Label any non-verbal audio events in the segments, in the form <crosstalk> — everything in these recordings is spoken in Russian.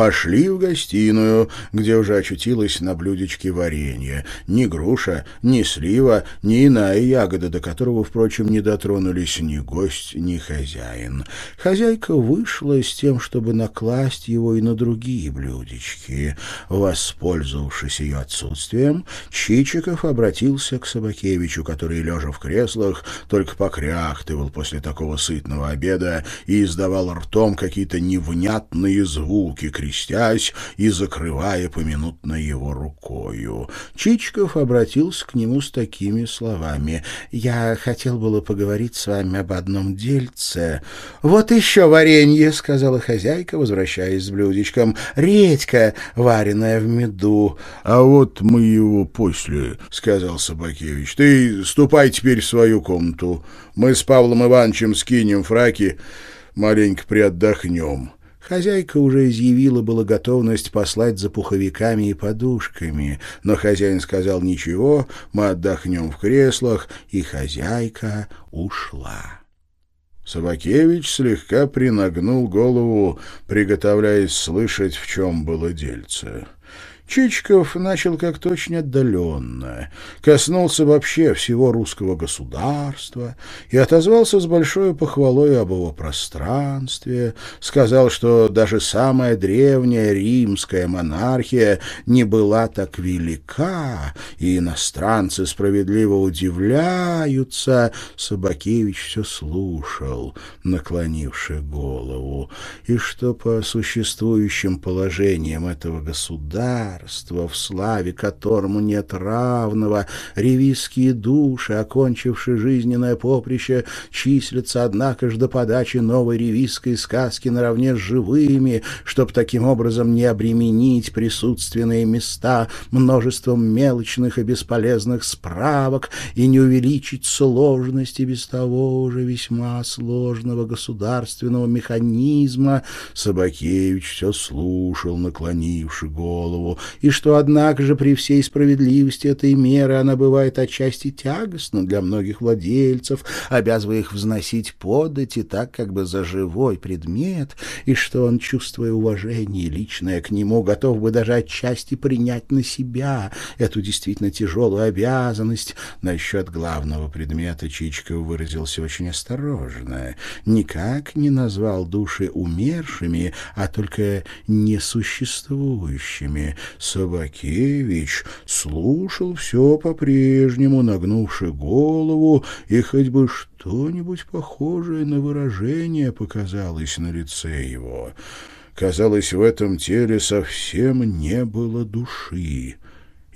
пошли в гостиную, где уже очутилась на блюдечке варенье. Ни груша, ни слива, ни иная ягода, до которого, впрочем, не дотронулись ни гость, ни хозяин. Хозяйка вышла с тем, чтобы накласть его и на другие блюдечки. Воспользовавшись ее отсутствием, Чичиков обратился к Собакевичу, который, лежа в креслах, только покряхтывал после такого сытного обеда и издавал ртом какие-то невнятные звуки, крестясь и закрывая поминутно его рукою. Чичиков обратился к нему с такими словами. «Я хотел было поговорить с вами об одном дельце». «Вот еще варенье», — сказала хозяйка, возвращаясь с блюдечком. «Редька, вареная в меду». «А вот мы его после», — сказал Собакевич. «Ты ступай теперь в свою комнату. Мы с Павлом Ивановичем скинем фраки, маленько приотдохнем». Хозяйка уже изъявила была готовность послать за пуховиками и подушками, но хозяин сказал «Ничего, мы отдохнем в креслах», и хозяйка ушла. Собакевич слегка принагнул голову, приготовляясь слышать, в чем было дельце. Чичиков начал как-то очень отдаленно, коснулся вообще всего русского государства и отозвался с большой похвалой об его пространстве, сказал, что даже самая древняя римская монархия не была так велика, и иностранцы справедливо удивляются. Собакевич все слушал, наклонивши голову, и что по существующим положениям этого государства царство, в славе которому нет равного, ревизские души, окончившие жизненное поприще, числятся, однако же, до подачи новой ревизской сказки наравне с живыми, чтоб таким образом не обременить присутственные места множеством мелочных и бесполезных справок и не увеличить сложности без того уже весьма сложного государственного механизма, Собакевич все слушал, наклонивши голову, и что, однако же, при всей справедливости этой меры она бывает отчасти тягостна для многих владельцев, обязывая их взносить подати так, как бы за живой предмет, и что он, чувствуя уважение личное к нему, готов бы даже отчасти принять на себя эту действительно тяжелую обязанность. Насчет главного предмета Чичков выразился очень осторожно, никак не назвал души умершими, а только несуществующими, Собакевич слушал все по-прежнему, нагнувши голову, и хоть бы что-нибудь похожее на выражение показалось на лице его. Казалось, в этом теле совсем не было души.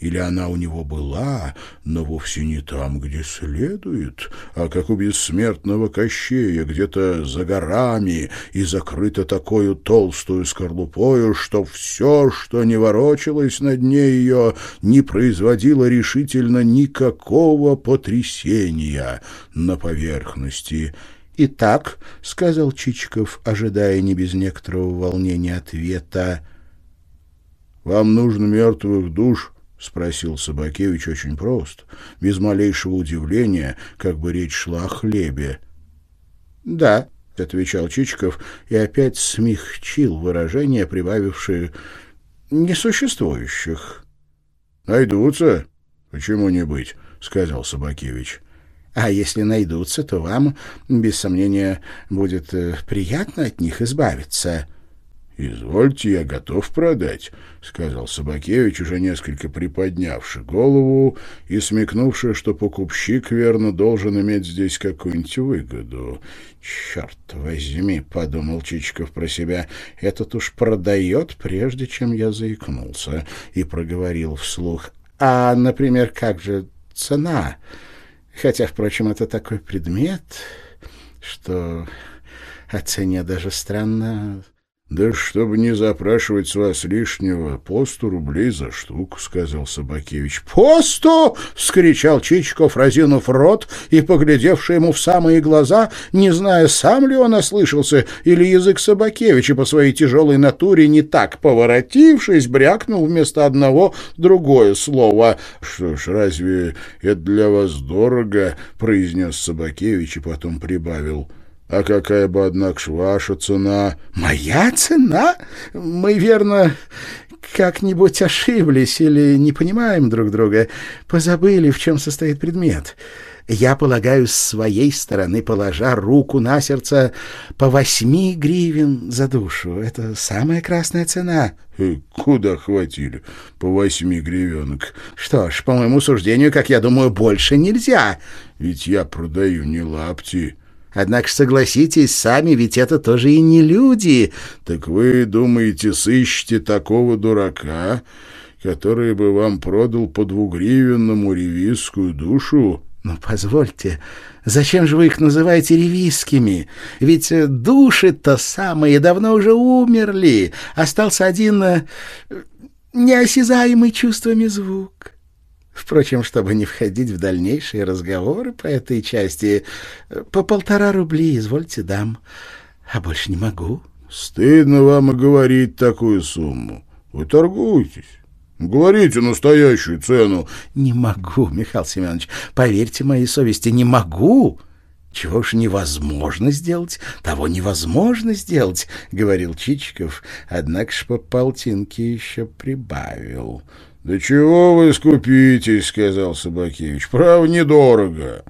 Или она у него была, но вовсе не там, где следует, а как у бессмертного Кощея, где-то за горами и закрыта такую толстую скорлупою, что все, что не ворочалось на дне ее, не производило решительно никакого потрясения на поверхности. «Итак», — сказал Чичиков, ожидая не без некоторого волнения ответа, — «вам нужно мертвых душ — спросил Собакевич очень просто, без малейшего удивления, как бы речь шла о хлебе. — Да, — отвечал Чичиков и опять смягчил выражение, прибавившее «несуществующих». — Найдутся? Почему не быть? — сказал Собакевич. — А если найдутся, то вам, без сомнения, будет э, приятно от них избавиться. — Извольте, я готов продать, — сказал Собакевич, уже несколько приподнявши голову и смекнувши, что покупщик, верно, должен иметь здесь какую-нибудь выгоду. — Черт возьми, — подумал Чичиков про себя, — этот уж продает, прежде чем я заикнулся, и проговорил вслух. — А, например, как же цена? Хотя, впрочем, это такой предмет, что о цене даже странно «Да чтобы не запрашивать с вас лишнего, по сто рублей за штуку», — сказал Собакевич. «По сто!» — вскричал Чичиков, разинув рот и поглядевший ему в самые глаза, не зная, сам ли он ослышался, или язык Собакевича по своей тяжелой натуре, не так поворотившись, брякнул вместо одного другое слово. «Что ж, разве это для вас дорого?» — произнес Собакевич и потом прибавил. А какая бы, однако ж, ваша цена? Моя цена? Мы, верно, как-нибудь ошиблись или не понимаем друг друга, позабыли, в чем состоит предмет. Я полагаю, с своей стороны, положа руку на сердце, по восьми гривен за душу. Это самая красная цена. И куда хватили по восьми гривенок? Что ж, по моему суждению, как я думаю, больше нельзя. Ведь я продаю не лапти. Однако согласитесь сами, ведь это тоже и не люди. Так вы думаете, сыщете такого дурака, который бы вам продал по двугривенному ревизскую душу? «Ну, позвольте, зачем же вы их называете ревизскими? Ведь э, души-то самые давно уже умерли. Остался один э, неосязаемый чувствами звук. Впрочем, чтобы не входить в дальнейшие разговоры по этой части, э, по полтора рубли, извольте, дам, а больше не могу». «Стыдно вам и говорить такую сумму. Вы торгуетесь». Говорите настоящую цену. Не могу, Михаил Семенович. Поверьте моей совести, не могу. Чего ж невозможно сделать, того невозможно сделать, говорил Чичиков, однако ж по полтинке еще прибавил. Да чего вы скупитесь, сказал Собакевич. Право недорого.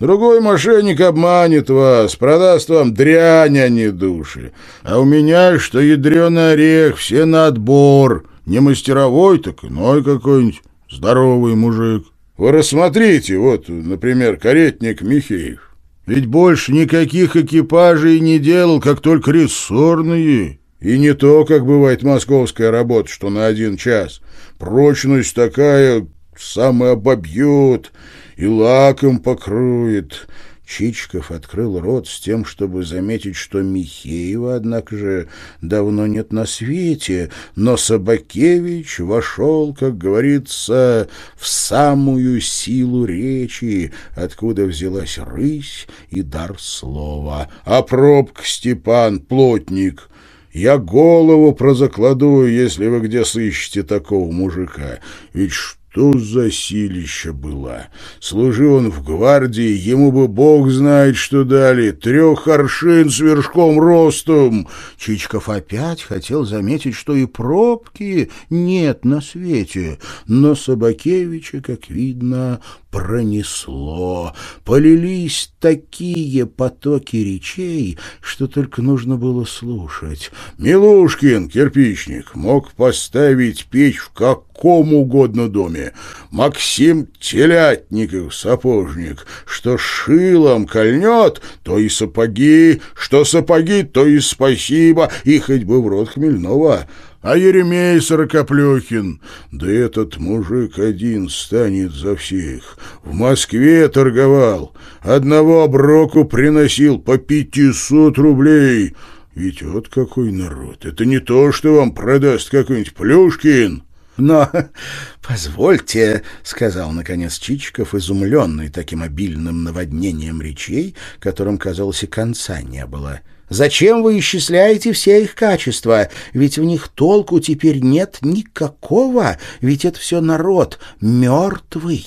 Другой мошенник обманет вас, продаст вам дрянь, а не души. А у меня, что ядреный орех, все на отбор. Не мастеровой, так иной какой-нибудь здоровый мужик. Вы рассмотрите, вот, например, каретник Михеев. Ведь больше никаких экипажей не делал, как только рессорные. И не то, как бывает московская работа, что на один час. Прочность такая, самый обобьет и лаком покроет. Чичиков открыл рот с тем, чтобы заметить, что Михеева, однако же, давно нет на свете, но Собакевич вошел, как говорится, в самую силу речи, откуда взялась рысь и дар слова. А пробка Степан, плотник — я голову прозакладую, если вы где сыщете такого мужика. Ведь что за силища была? Служил он в гвардии, ему бы бог знает, что дали. Трех аршин с вершком ростом. Чичков опять хотел заметить, что и пробки нет на свете. Но Собакевича, как видно, пронесло. Полились такие потоки речей, что только нужно было слушать. Милушкин, кирпичник, мог поставить печь в каком угодно доме. Максим Телятников, сапожник, что шилом кольнет, то и сапоги, что сапоги, то и спасибо, и хоть бы в рот хмельного а Еремей Сорокоплехин, да этот мужик один станет за всех. В Москве торговал, одного оброку приносил по пятисот рублей. Ведь вот какой народ, это не то, что вам продаст какой-нибудь Плюшкин». «Но <laughs> позвольте», — сказал, наконец, Чичиков, изумленный таким обильным наводнением речей, которым, казалось, и конца не было, — Зачем вы исчисляете все их качества? Ведь в них толку теперь нет никакого, ведь это все народ мертвый.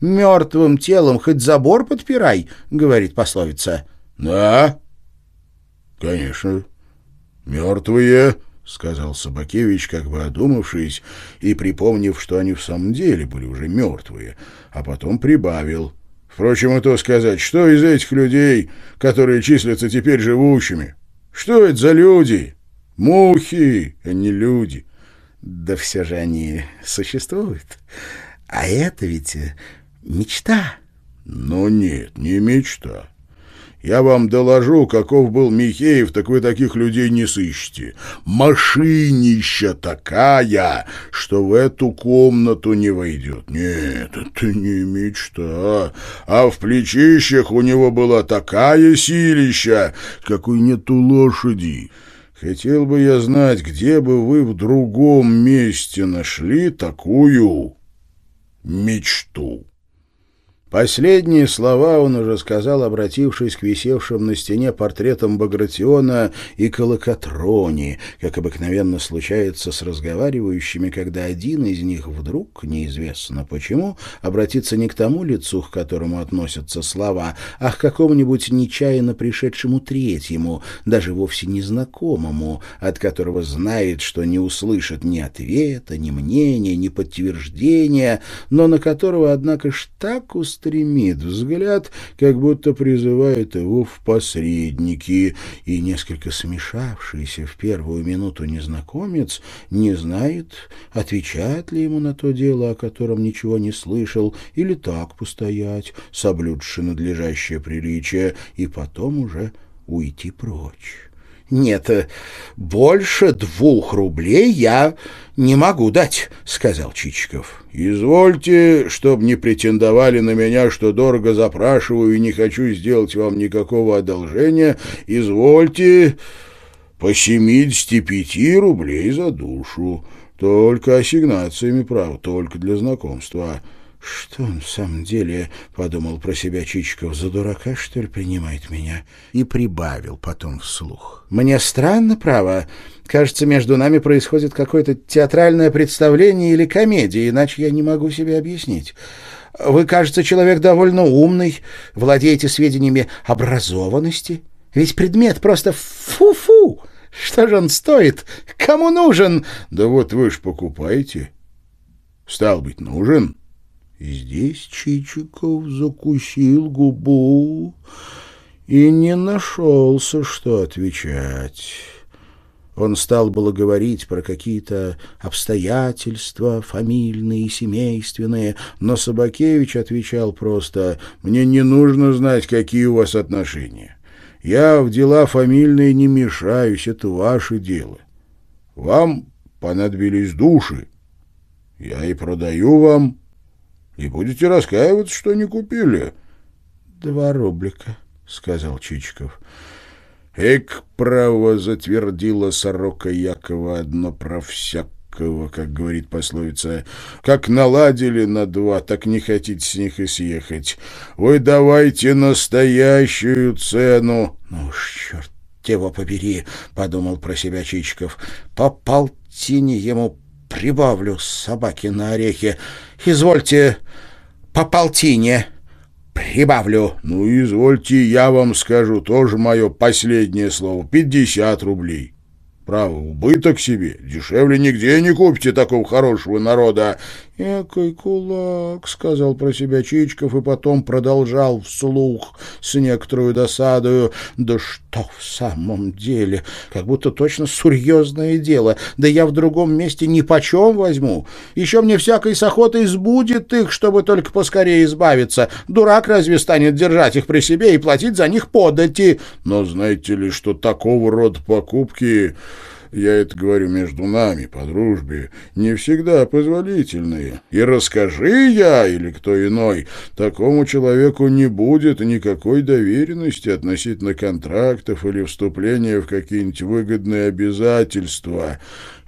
Мертвым телом хоть забор подпирай, говорит пословица. Да, конечно, мертвые, сказал Собакевич, как бы одумавшись и припомнив, что они в самом деле были уже мертвые, а потом прибавил — Впрочем, и то сказать, что из этих людей, которые числятся теперь живущими? Что это за люди? Мухи, а не люди. Да все же они существуют. А это ведь э, мечта. Но нет, не мечта. Я вам доложу, каков был Михеев, так вы таких людей не сыщете. Машинища такая, что в эту комнату не войдет. Нет, это не мечта. А в плечищах у него была такая силища, какой нет у лошади. Хотел бы я знать, где бы вы в другом месте нашли такую мечту. Последние слова он уже сказал, обратившись к висевшим на стене портретам Багратиона и Колокотрони, как обыкновенно случается с разговаривающими, когда один из них вдруг, неизвестно почему, обратится не к тому лицу, к которому относятся слова, а к какому-нибудь нечаянно пришедшему третьему, даже вовсе незнакомому, от которого знает, что не услышит ни ответа, ни мнения, ни подтверждения, но на которого, однако ж, так устроено, стремит взгляд, как будто призывает его в посредники, и несколько смешавшийся в первую минуту незнакомец не знает, отвечает ли ему на то дело, о котором ничего не слышал, или так постоять, соблюдши надлежащее приличие, и потом уже уйти прочь. «Нет, э, больше двух рублей я не могу дать», — сказал Чичиков. «Извольте, чтоб не претендовали на меня, что дорого запрашиваю и не хочу сделать вам никакого одолжения, извольте по семидесяти пяти рублей за душу. Только ассигнациями, прав, только для знакомства». «Что он в самом деле, — подумал про себя Чичиков, — за дурака, что ли, принимает меня?» И прибавил потом вслух. «Мне странно, право. Кажется, между нами происходит какое-то театральное представление или комедия, иначе я не могу себе объяснить. Вы, кажется, человек довольно умный, владеете сведениями образованности. Ведь предмет просто фу-фу! Что же он стоит? Кому нужен?» «Да вот вы ж покупаете. Стал быть, нужен». Здесь Чичиков закусил губу и не нашелся, что отвечать. Он стал было говорить про какие-то обстоятельства, фамильные и семейственные, но Собакевич отвечал просто «Мне не нужно знать, какие у вас отношения. Я в дела фамильные не мешаюсь, это ваше дело. Вам понадобились души, я и продаю вам» и будете раскаиваться, что не купили. — Два рублика, — сказал Чичиков. — Эк, право, затвердила сорока Якова одно про всякого, как говорит пословица. Как наладили на два, так не хотите с них и съехать. Вы давайте настоящую цену. — Ну уж, черт его побери, — подумал про себя Чичиков. — По полтине ему прибавлю собаки на орехи. Извольте по полтине прибавлю. Ну, извольте, я вам скажу тоже мое последнее слово. Пятьдесят рублей. Право, убыток себе. Дешевле нигде не купите такого хорошего народа. «Экой кулак», — сказал про себя Чичков и потом продолжал вслух с некоторую досадою. «Да что в самом деле? Как будто точно серьезное дело. Да я в другом месте ни почем возьму. Еще мне всякой с охотой сбудет их, чтобы только поскорее избавиться. Дурак разве станет держать их при себе и платить за них подати?» «Но знаете ли, что такого рода покупки...» я это говорю между нами, по дружбе, не всегда позволительные. И расскажи я или кто иной, такому человеку не будет никакой доверенности относительно контрактов или вступления в какие-нибудь выгодные обязательства.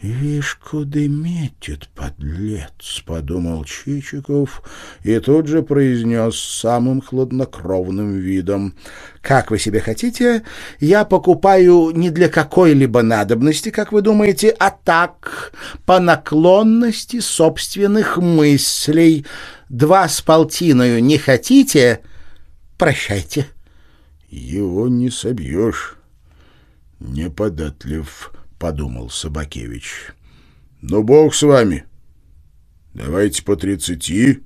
«Вишь, куда метит, подлец!» — подумал Чичиков и тут же произнес самым хладнокровным видом. «Как вы себе хотите, я покупаю не для какой-либо надобности, как вы думаете, а так, по наклонности собственных мыслей. Два с полтиною не хотите? Прощайте». «Его не собьешь, неподатлив». — подумал Собакевич. «Ну, бог с вами. Давайте по тридцати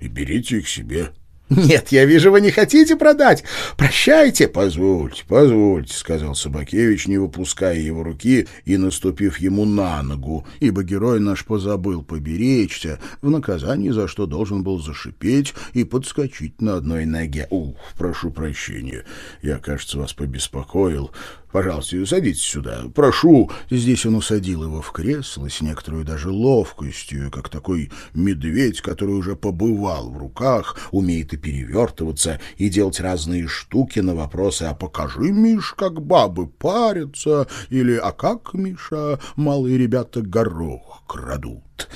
и берите их себе». «Нет, я вижу, вы не хотите продать. Прощайте». «Позвольте, позвольте», — сказал Собакевич, не выпуская его руки и наступив ему на ногу, ибо герой наш позабыл поберечься, в наказании за что должен был зашипеть и подскочить на одной ноге. «Ух, прошу прощения, я, кажется, вас побеспокоил. Пожалуйста, садитесь сюда. Прошу. Здесь он усадил его в кресло с некоторой даже ловкостью, как такой медведь, который уже побывал в руках, умеет и перевертываться, и делать разные штуки на вопросы «А покажи, Миш, как бабы парятся» или «А как, Миша, малые ребята горох крадут?»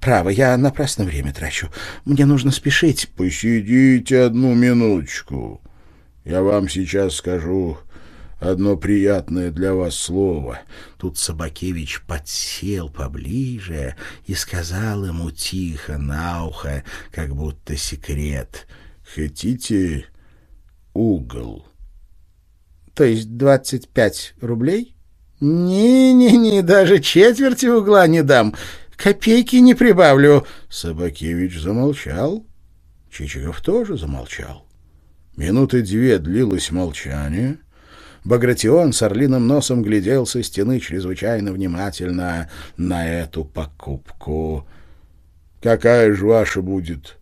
Право, я напрасно время трачу. Мне нужно спешить. Посидите одну минуточку. Я вам сейчас скажу одно приятное для вас слово. Тут Собакевич подсел поближе и сказал ему тихо на ухо, как будто секрет. Хотите угол? То есть двадцать пять рублей? «Не-не-не, даже четверти угла не дам, копейки не прибавлю». Собакевич замолчал. Чичиков тоже замолчал. Минуты две длилось молчание. Багратион с орлиным носом глядел со стены чрезвычайно внимательно на эту покупку. «Какая же ваша будет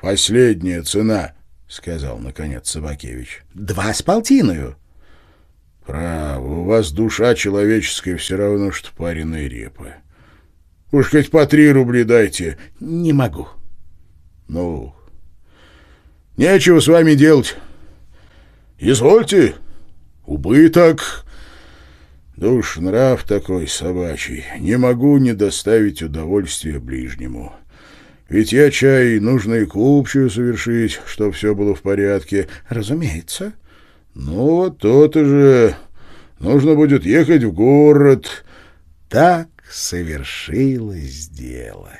последняя цена?» — сказал, наконец, Собакевич. «Два с полтиною». Право, у вас душа человеческая все равно, что пареная репа. Уж хоть по три рубли дайте. Не могу. Ну, нечего с вами делать. Извольте. Убыток. Душ нрав такой собачий. Не могу не доставить удовольствия ближнему. Ведь я чай нужно и купчую совершить, чтобы все было в порядке. Разумеется. Ну, вот то-то же. Нужно будет ехать в город. Так совершилось дело.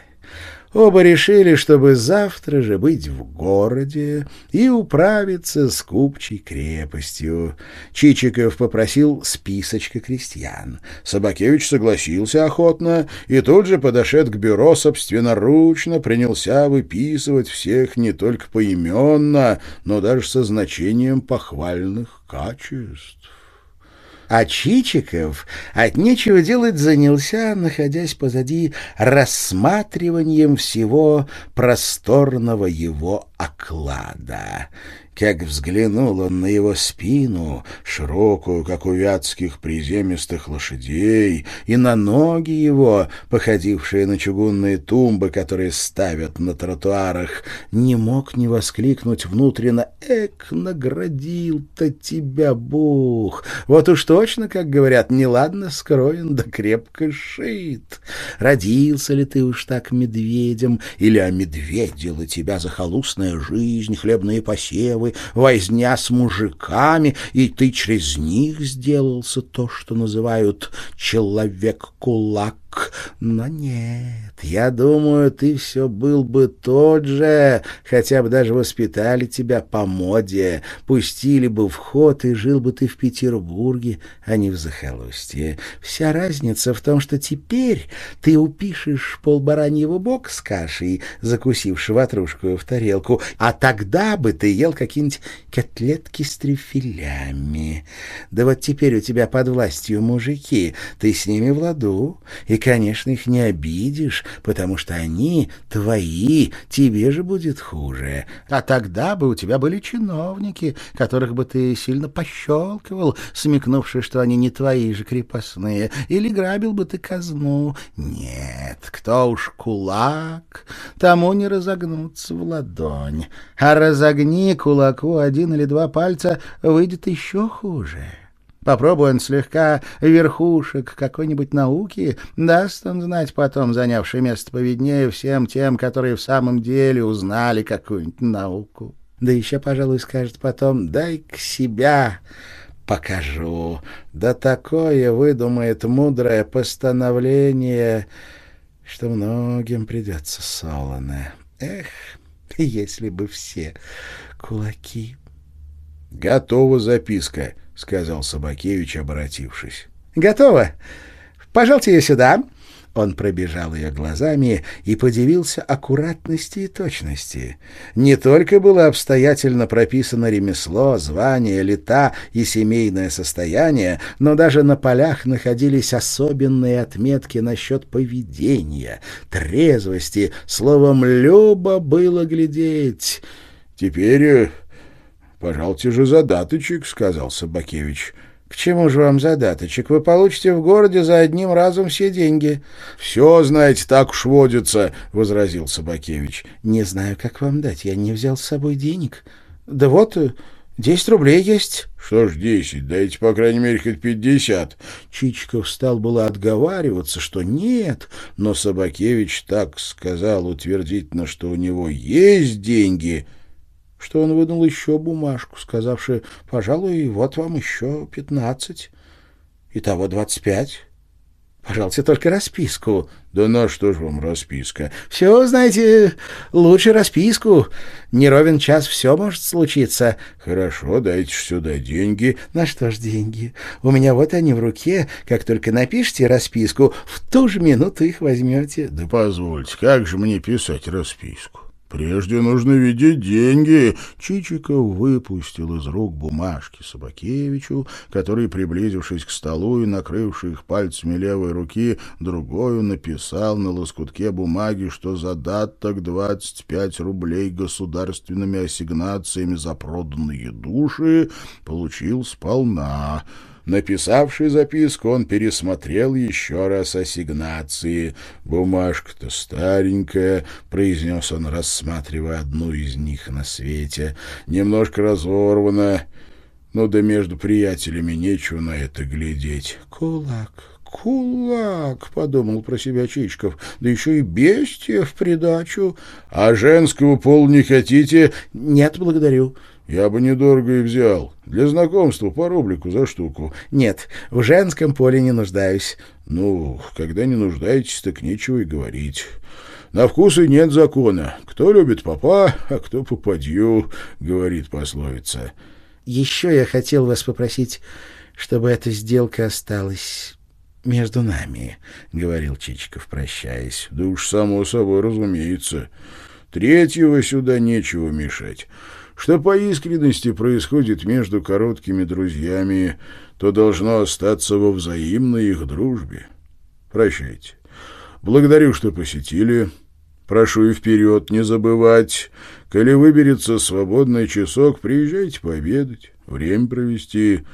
Оба решили, чтобы завтра же быть в городе и управиться с купчей крепостью. Чичиков попросил списочка крестьян. Собакевич согласился охотно и тут же, подошед к бюро, собственноручно принялся выписывать всех не только поименно, но даже со значением похвальных качеств. А Чичиков от нечего делать занялся, находясь позади рассматриванием всего просторного его оклада. Как взглянул он на его спину, широкую, как у вятских приземистых лошадей, и на ноги его, походившие на чугунные тумбы, которые ставят на тротуарах, не мог не воскликнуть внутренно «Эк, наградил-то тебя Бог!» Вот уж точно, как говорят, неладно скроен да крепко шит. Родился ли ты уж так медведем, или омедведила тебя захолустная жизнь, хлебные посевы, возня с мужиками, и ты через них сделался то, что называют «человек-кулак». Но нет, я думаю, ты все был бы тот же, хотя бы даже воспитали тебя по моде, пустили бы в ход, и жил бы ты в Петербурге, а не в захолустье. Вся разница в том, что теперь ты упишешь полбараньего бок с кашей, закусивши ватрушку в тарелку, а тогда бы ты ел какие-нибудь котлетки с трюфелями. Да вот теперь у тебя под властью мужики, ты с ними в ладу, и конечно, их не обидишь, потому что они твои, тебе же будет хуже. А тогда бы у тебя были чиновники, которых бы ты сильно пощелкивал, смекнувши, что они не твои же крепостные, или грабил бы ты казну. Нет, кто уж кулак, тому не разогнуться в ладонь. А разогни кулаку один или два пальца, выйдет еще хуже. Попробуй он слегка верхушек какой-нибудь науки, даст он знать потом, занявший место поведнее всем тем, которые в самом деле узнали какую-нибудь науку. Да еще, пожалуй, скажет потом «дай к себя» покажу. Да такое выдумает мудрое постановление, что многим придется солоно. Эх, если бы все кулаки. Готова записка, — сказал Собакевич, обратившись. — Готово. Пожалуйте ее сюда. Он пробежал ее глазами и подивился аккуратности и точности. Не только было обстоятельно прописано ремесло, звание, лета и семейное состояние, но даже на полях находились особенные отметки насчет поведения, трезвости, словом, любо было глядеть. «Теперь э, «Пожалуйте же задаточек», — сказал Собакевич. «К чему же вам задаточек? Вы получите в городе за одним разом все деньги». «Все, знаете, так уж водится», — возразил Собакевич. «Не знаю, как вам дать. Я не взял с собой денег. Да вот, Десять рублей есть. Что ж десять? Дайте, по крайней мере, хоть пятьдесят. Чичиков стал было отговариваться, что нет, но Собакевич так сказал утвердительно, что у него есть деньги, что он вынул еще бумажку, сказавши, пожалуй, вот вам еще пятнадцать. Итого двадцать пять. Пожалуйста, только расписку. Да на что ж вам расписка? Все, знаете, лучше расписку. Не ровен час все может случиться. Хорошо, дайте сюда деньги. На что ж деньги? У меня вот они в руке. Как только напишите расписку, в ту же минуту их возьмете. Да позвольте, как же мне писать расписку? Прежде нужно видеть деньги. Чичиков выпустил из рук бумажки Собакевичу, который, приблизившись к столу и накрывший их пальцами левой руки, другую написал на лоскутке бумаги, что задаток 25 рублей государственными ассигнациями за проданные души получил сполна. Написавший записку, он пересмотрел еще раз ассигнации. «Бумажка-то старенькая», — произнес он, рассматривая одну из них на свете. «Немножко разорвана. Ну да между приятелями нечего на это глядеть». «Кулак, кулак», — подумал про себя Чичков, — «да еще и бестия в придачу». «А женского пола не хотите?» «Нет, благодарю». Я бы недорого и взял. Для знакомства по рублику за штуку. Нет, в женском поле не нуждаюсь. Ну, когда не нуждаетесь, так нечего и говорить. На вкусы нет закона. Кто любит папа, а кто попадью, говорит пословица. Еще я хотел вас попросить, чтобы эта сделка осталась между нами, — говорил Чичиков, прощаясь. Да уж, само собой, разумеется. Третьего сюда нечего мешать. Что по искренности происходит между короткими друзьями, то должно остаться во взаимной их дружбе. Прощайте. Благодарю, что посетили. Прошу и вперед не забывать. Коли выберется свободный часок, приезжайте пообедать, время провести.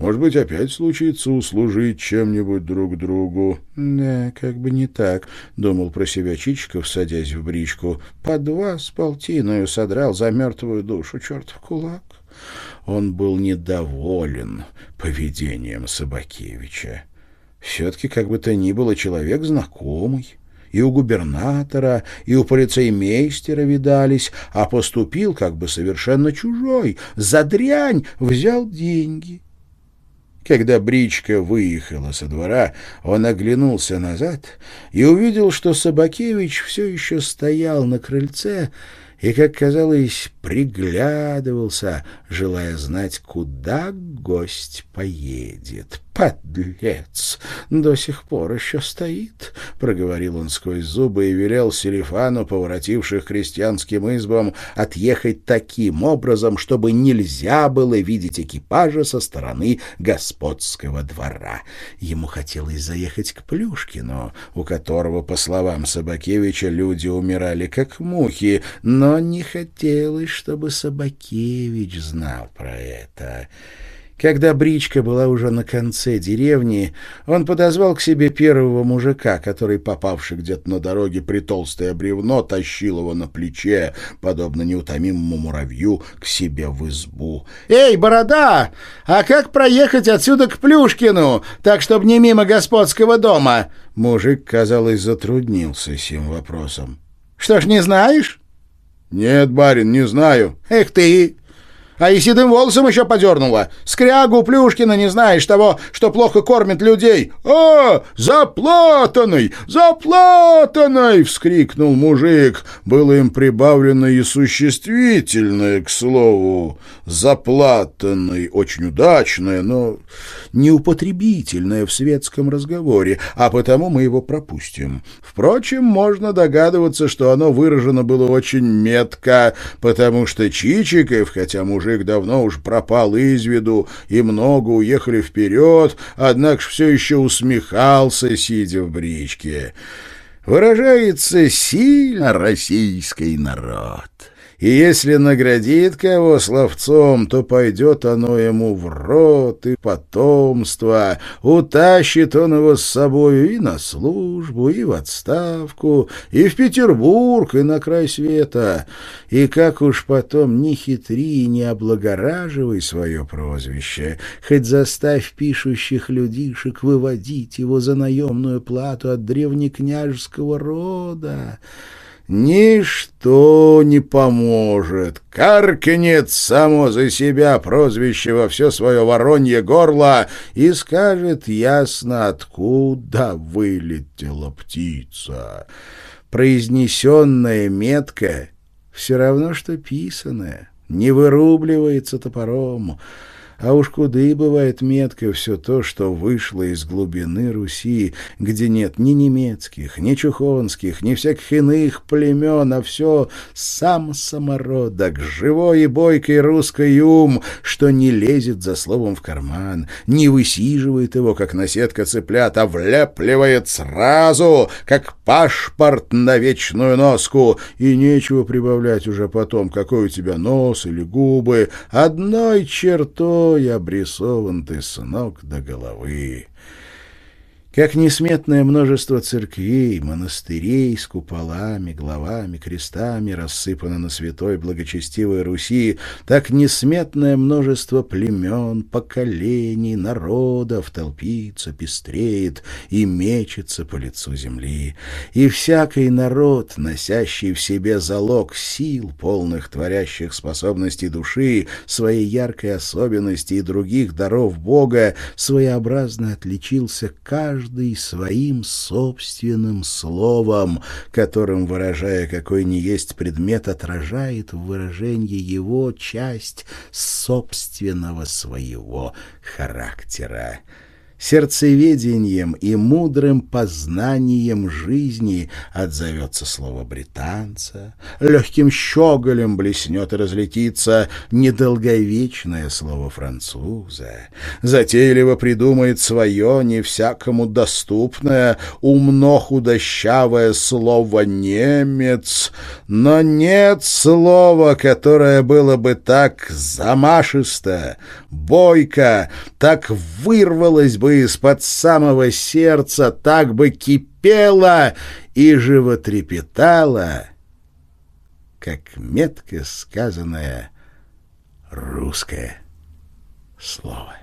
Может быть, опять случится услужить чем-нибудь друг другу. — Да, как бы не так, — думал про себя Чичиков, садясь в бричку. — По два с полтиною содрал за мертвую душу чертов кулак. Он был недоволен поведением Собакевича. Все-таки, как бы то ни было, человек знакомый. И у губернатора, и у полицеймейстера видались, а поступил как бы совершенно чужой. За дрянь взял деньги. — когда бричка выехала со двора, он оглянулся назад и увидел, что Собакевич все еще стоял на крыльце и, как казалось, приглядывался, желая знать, куда гость поедет. «Подлец! До сих пор еще стоит!» — проговорил он сквозь зубы и велел Селифану, поворотивших крестьянским избам, отъехать таким образом, чтобы нельзя было видеть экипажа со стороны господского двора. Ему хотелось заехать к Плюшкину, у которого, по словам Собакевича, люди умирали как мухи, но не хотелось, чтобы Собакевич знал про это. Когда бричка была уже на конце деревни, он подозвал к себе первого мужика, который, попавший где-то на дороге при толстое бревно, тащил его на плече, подобно неутомимому муравью, к себе в избу. «Эй, борода! А как проехать отсюда к Плюшкину, так, чтобы не мимо господского дома?» Мужик, казалось, затруднился сим вопросом. «Что ж, не знаешь?» «Нет, барин, не знаю». «Эх ты! А и седым волосом еще подернула. Скрягу Плюшкина не знаешь того, что плохо кормит людей. «А, заплатанный! Заплатанный!» — вскрикнул мужик. Было им прибавлено и существительное, к слову. Заплатанный, очень удачное, но неупотребительное в светском разговоре, а потому мы его пропустим. Впрочем, можно догадываться, что оно выражено было очень метко, потому что Чичиков, хотя мужик мужик давно уж пропал из виду, и много уехали вперед, однако все еще усмехался, сидя в бричке. Выражается сильно российский народ. И если наградит кого словцом, то пойдет оно ему в рот и потомство, утащит он его с собой и на службу, и в отставку, и в Петербург, и на край света. И как уж потом ни хитри, ни облагораживай свое прозвище, хоть заставь пишущих людишек выводить его за наемную плату от древнекняжеского рода, Ничто не поможет. Каркнет само за себя прозвище во все свое воронье горло и скажет ясно, откуда вылетела птица. Произнесенная метка все равно, что писаная, не вырубливается топором, а уж куды бывает метко все то, что вышло из глубины Руси, где нет ни немецких, ни чухонских, ни всяких иных племен, а все сам самородок, живой и бойкий русский ум, что не лезет за словом в карман, не высиживает его, как наседка цыплят, а влепливает сразу, как пашпорт на вечную носку, и нечего прибавлять уже потом, какой у тебя нос или губы, одной чертой и обрисован ты с ног до головы как несметное множество церквей, монастырей с куполами, главами, крестами рассыпано на святой благочестивой Руси, так несметное множество племен, поколений, народов толпится, пестреет и мечется по лицу земли. И всякий народ, носящий в себе залог сил, полных творящих способностей души, своей яркой особенности и других даров Бога, своеобразно отличился каждый каждый своим собственным словом, которым, выражая какой ни есть предмет, отражает в выражении его часть собственного своего характера сердцеведением и мудрым познанием жизни. Отзовется слово британца, легким щеголем блеснет и разлетится недолговечное слово француза, затейливо придумает свое не всякому доступное, умно худощавое слово немец, но нет слова, которое было бы так замашисто, бойко, так вырвалось бы из-под самого сердца, так бы кипела и животрепетала, как метко сказанное русское слово.